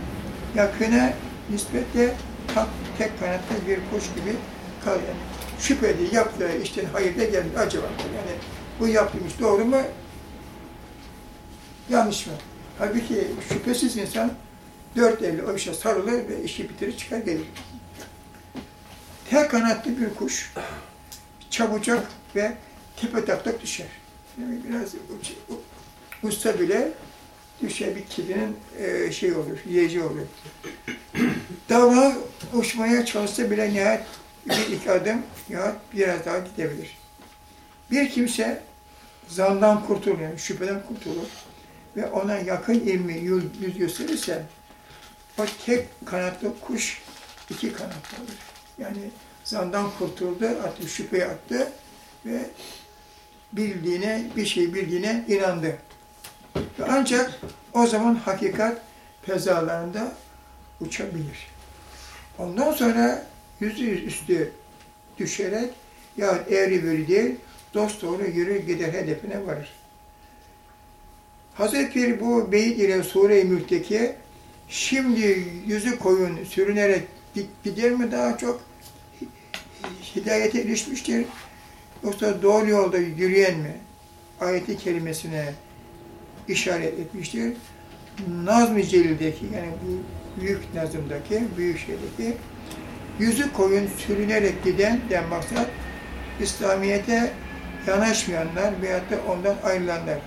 [SPEAKER 1] yakına nispetle tak, tek kanatlı bir kuş gibi kalır. Yani şüpheli yaptığı işten hayır da geldi acaba. Yani bu yaptığım iş doğru mu? Yanlış mı? Halbuki şüphesiz insan dört elle o işe sarılır ve işi bitirir çıkar gelir. Tek kanatlı bir kuş çabucak ve tepe taklak düşer. Yani biraz usta bile düşer bir kedinin e, şey olur, yiyeceği olur. *clears throat* Dava uçmaya çalışsa bile nihayet bir iki adım ya biraz daha gidebilir. Bir kimse zandan kurtulur, yani şüpheden kurtulur ve ona yakın ilmi yüz, yüz gösterirse o tek kanatlı kuş iki kanatlı olur. Yani zandan kurtuldu, attı, şüpheye attı ve bildiğine, bir şey bildiğine inandı. Ve ancak o zaman hakikat pezalarında uçabilir. Ondan sonra yüzü üstü düşerek ya eğri bölü değil, dost doğru yürür gider hedefine varır. Hazreti bu beyit ile Sure-i Mülk'teki şimdi yüzü koyun sürünerek gi- gider mi daha çok hidayete erişmiştir? Yoksa doğru yolda yürüyen mi? Ayeti kelimesine işaret etmiştir. Nazm-ı Celil'deki yani bu büyük nazımdaki, büyük şeydeki yüzü koyun sürünerek gidenden maksat İslamiyet'e yanaşmayanlar veyahut da ondan ayrılanlar.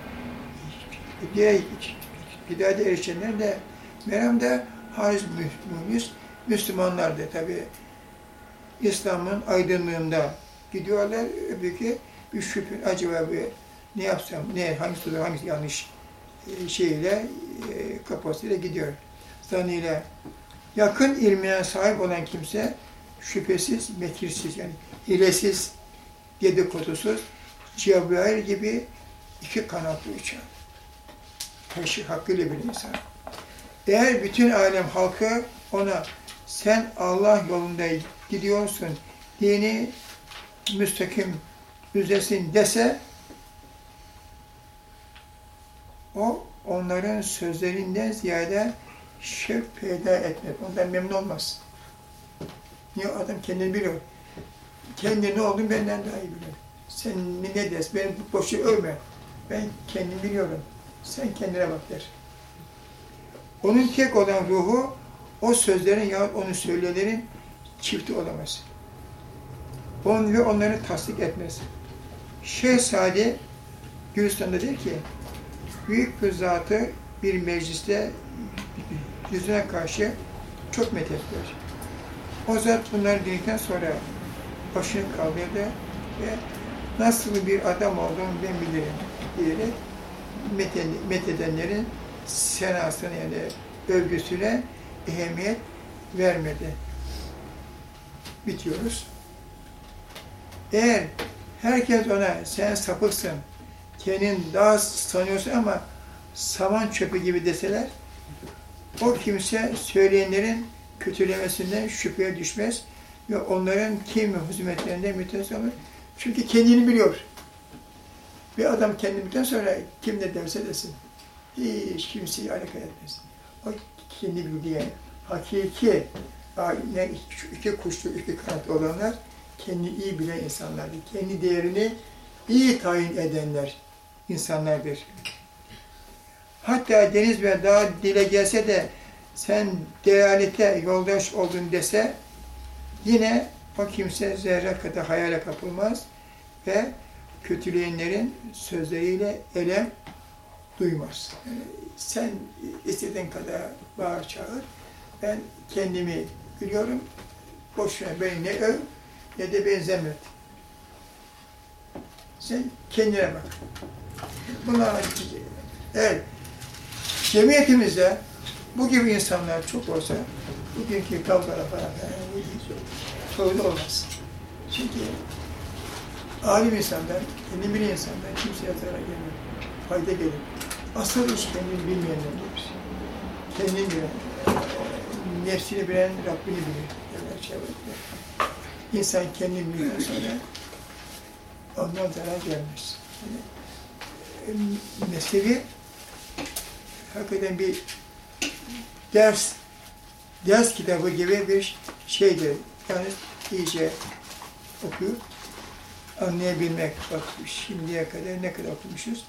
[SPEAKER 1] Diğer hidayete erişenler de Meryem'de hariz mühlis Müslümanlardı tabi. İslam'ın aydınlığında gidiyorlar. Öbürki bir şüphe, acaba bir ne yapsam, ne, hangisi doğru, hangisi yanlış e, şeyle, e, kafasıyla gidiyor. Zanıyla. Yakın ilmine sahip olan kimse şüphesiz, mekirsiz yani hilesiz, dedikodusuz, Cebrail gibi iki kanatlı uçan. Taşı hakkıyla bir insan. Eğer bütün alem halkı ona sen Allah yolunda gidiyorsun, dini müstakim üzesin dese o onların sözlerinden ziyade şevk peyda etmez. Ondan memnun olmaz. Niye adam kendini biliyor. Kendi ne olduğunu benden daha iyi bilir. Sen ne dersin? Beni boşu övme. Ben kendim biliyorum. Sen kendine bak der. Onun tek olan ruhu o sözlerin ya onun söyleyenlerin çifti olamaz. On ve onları tasdik etmez. Şeyh Sadi Gülistan'da der ki büyük bir zatı bir mecliste yüzüne karşı çok methettiler. O zat bunları dinledikten sonra başını kaldırdı ve nasıl bir adam olduğunu ben bilirim diyerek methedenlerin senasına yani övgüsüne ehemmiyet vermedi. Bitiyoruz. Eğer herkes ona sen sapıksın, kendin daha sanıyorsun ama saman çöpü gibi deseler, o kimse söyleyenlerin kötülemesinden şüpheye düşmez ve onların kim hizmetlerinden müteessir olur. Çünkü kendini biliyor. Bir adam kendini sonra kim ne derse desin. Hiç kimseyi alaka etmez. O kendi bildiği hakiki ne iki kuşlu, iki kanat olanlar kendi iyi bilen insanlardır. Kendi değerini iyi tayin edenler insanlardır. Hatta deniz ve dağ dile gelse de sen deyalete yoldaş oldun dese yine o kimse zerre kadar hayale kapılmaz ve kötüleyenlerin sözleriyle elem duymaz. Yani sen istediğin kadar bağır çağır. Ben kendimi biliyorum. Boşuna beni ne öv ne de benzemet. Sen kendine bak. Bunlar evet. Cemiyetimizde bu gibi insanlar çok olsa bugünkü kavgalar falan sorun olmaz. Çünkü alim insanlar, kendi bilen insanlar kimseye zarar gelmez. Fayda gelir. Asıl iş kendini bilmeyenlerdir. Kendini bilen, nefsini bilen Rabbini bilir. Derler çevrede. İnsan kendini bildikten sonra ondan zarar gelmez. Yani, e, mesleği hakikaten bir ders ders kitabı gibi bir şeydir. Yani iyice okuyup anlayabilmek. Bak şimdiye kadar ne kadar okumuşuz?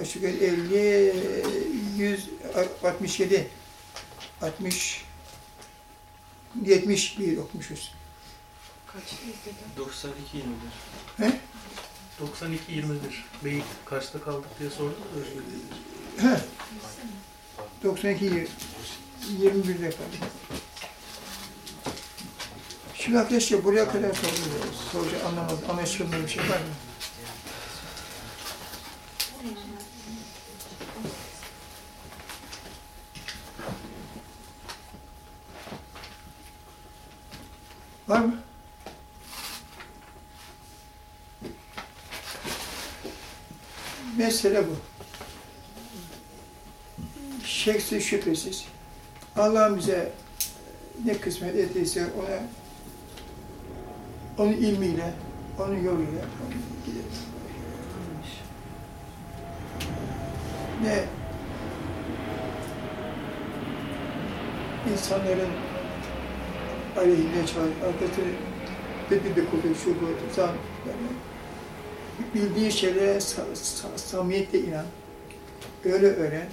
[SPEAKER 1] Aşağı yukarı 50, 100, 67, 60, 71 okumuşuz.
[SPEAKER 6] 92 21.
[SPEAKER 1] He?
[SPEAKER 9] 92 21. Beyit kaçta kaldık diye sorduk.
[SPEAKER 1] He. 92, 21'de kaldık. Şimdi arkadaşlar buraya kadar soruyoruz. Sorucu anlamadı, anlaşılmayan bir şey var mı? Var mı? Mesele bu. Şeksiz şüphesiz. Allah bize ne kısmet ettiyse ona onun ilmiyle, onun yoluyla gideriz. Ne insanların aleyhine çağır, arkasını tedbirde kuvvet, şu bu, zan, yani bildiği şeylere sa samimiyetle inan, öyle öğren,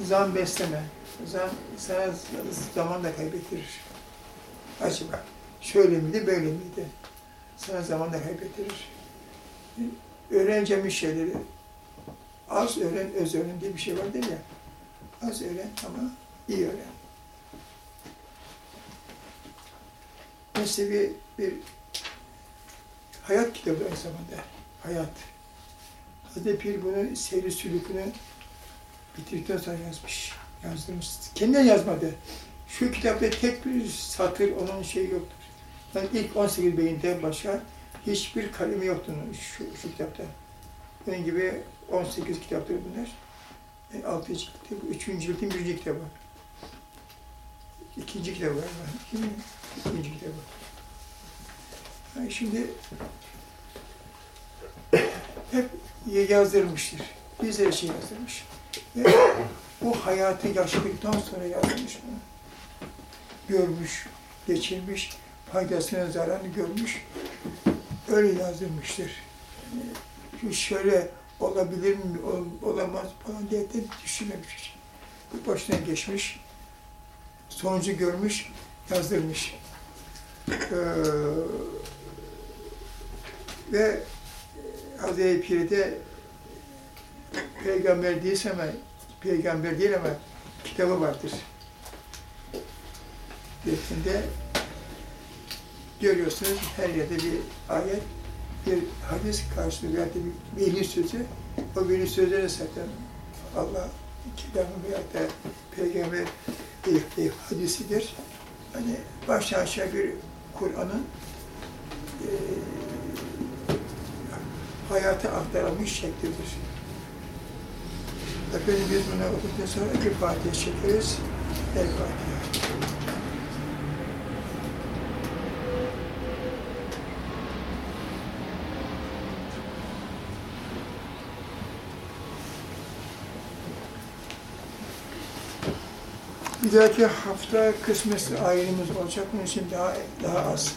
[SPEAKER 1] zan besleme, zan sana zaman da kaybettirir. Acaba şöyle miydi, böyle miydi? Sana zaman da kaybettirir. Öğreneceğimiz şeyleri az öğren, öz öğren diye bir şey vardır ya. Az öğren ama iyi öğren. Mesnevi bir hayat kitabı aynı zamanda. Hayat. Hazreti Pir bunu seyri sülükünü bitirdikten sonra yazmış. Yazdırmış. Kendinden yazmadı. Şu kitapta tek bir satır onun şeyi yoktur. Yani ilk 18 beyinde başka hiçbir kalemi yoktu şu, şu kitapta. Bunun gibi 18 kitaptır bunlar. E, 6. cildi, bu 3. cildin 1. kitabı. İkinci kitabı var. İkinci, ikinci kitabı. Yani şimdi hep yazdırmıştır. Bizlere şey yazdırmış. Ve bu hayatı yaşadıktan sonra yazmış bunu. Görmüş, geçirmiş, faydasını, zararını görmüş. Öyle yazdırmıştır. Yani şöyle olabilir mi, ol- olamaz falan diye de düşünmemiş. Başına geçmiş, sonucu görmüş, yazdırmış. Ee, ve Hazreti Pir'de peygamber değilse ama peygamber değil ama kitabı vardır. Metninde görüyorsunuz her yerde bir ayet, bir hadis karşılığı veya da bir veli sözü. O veli sözleri zaten Allah kitabı veya da peygamber bir, bir hadisidir. Hani baştan aşağı bir Kur'an'ın eee hayata aktarılmış şeklidir. Efendim biz bunu okuduktan sonra bir Fatiha çekeriz. El Fatiha. Bir hafta kısmetse ayrımız olacak. Bunun için daha, daha az